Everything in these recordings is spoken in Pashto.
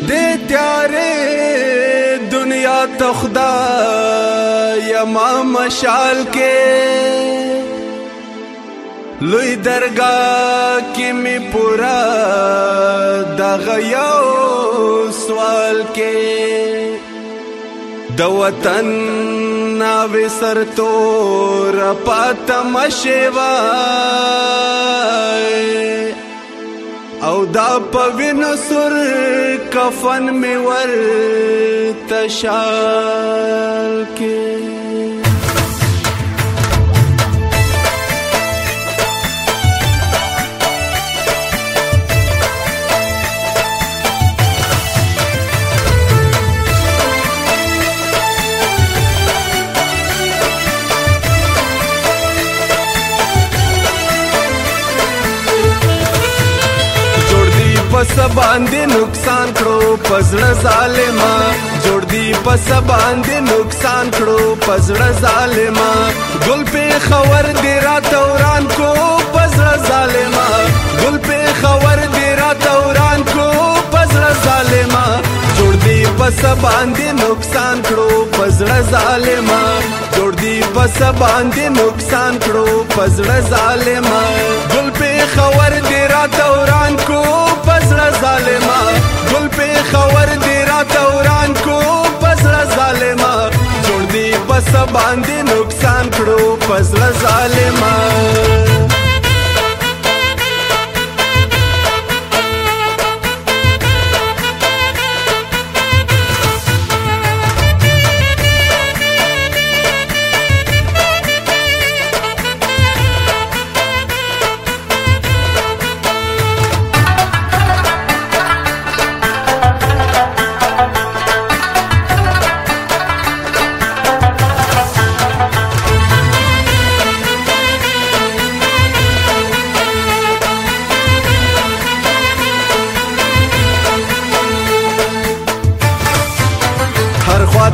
دې تیارې دنیا ته خدای ما مشال کې لوی درگاه کې می پورا د غياو سوال کې د وطن ناوې سر تور پات مشوای او دا پوین سر کفن می ور تشال کې پس باندې نقصان کړو پزړه ظالما جوړ دی پس باندې نقصان کړو پزړه ظالما ګل په خبر دی را توران کو پزړه ظالما ګل په خبر دی را توران کو پزړه ظالما جوړ دی پس باندې نقصان کړو پزړه ظالما جوړ دی پس باندې نقصان کړو پزړه ظالما ګل په خبر دی را توران کو سباندې نقصان کړو فضل ظالمان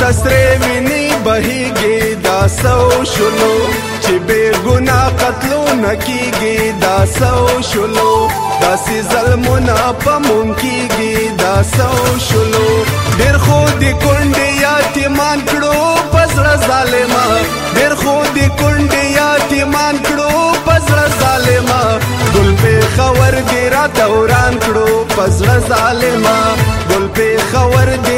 تسری منی بهیږي دا سو شلو چې بے ګنا قتلو نکیږي دا سو شلو دا سي ظلمونه پمون کیږي دا سو شلو ډېر خو دې کونډې یاتیمان کړو پسړه ظالما ډېر خو دې کونډې یاتیمان کړو پسړه ظالما ګل په خور دې را دوران کړو پسړه ظالما ګل په خور دې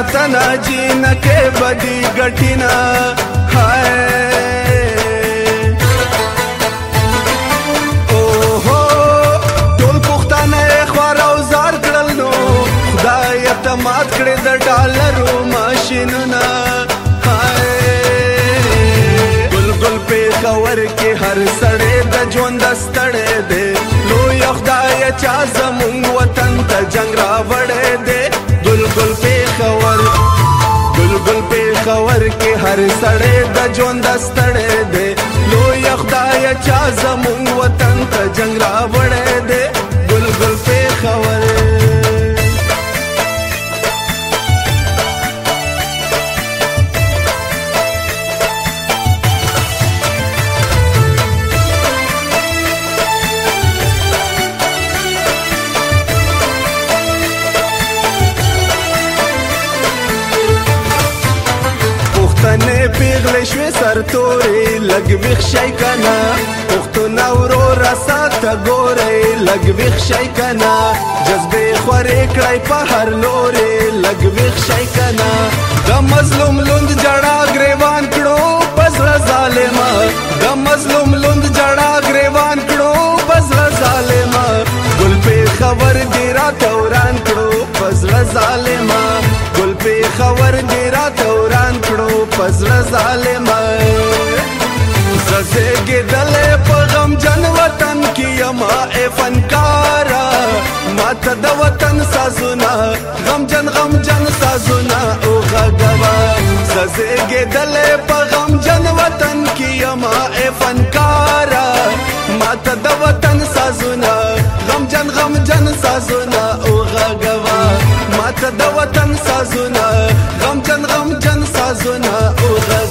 وطن جین کې بدی غټینا هاي او هو ټول پښتانه خوار او زار کړل نو خدای ته مات کړې د ډالرو ماشینونه هاي ګلګل په خبر کې هر سړې د ژوند ستړې دې لو یو خدای چا زمون وطن ته جنگ را وړې خور کې هر سړی د ژوند ستړی دی لوی خدای چا زمون وطن ته جنگ راو پیغلې شوې سر تورې لګ ویښ شي کنه پښتون اورو راسا ته ګورې لګ ویښ شي کنه جذبې خورې کړای په هر لورې لګ ویښ شي کنه د مظلوم لوند جړا ګریوان کړو پسړه ظالما د مظلوم لوند مر ززه گدل په غم جن وطن کی اما اے فنکارا مات د وطن سازونه غم جن غم جن سازونه او غغوا ززه گدل په غم جن وطن کی اما اے فنکارا مات د وطن سازونه غم جن غم جن سازونه او غغوا مات د وطن سازونه غم جن غم جن سازونه او غغوا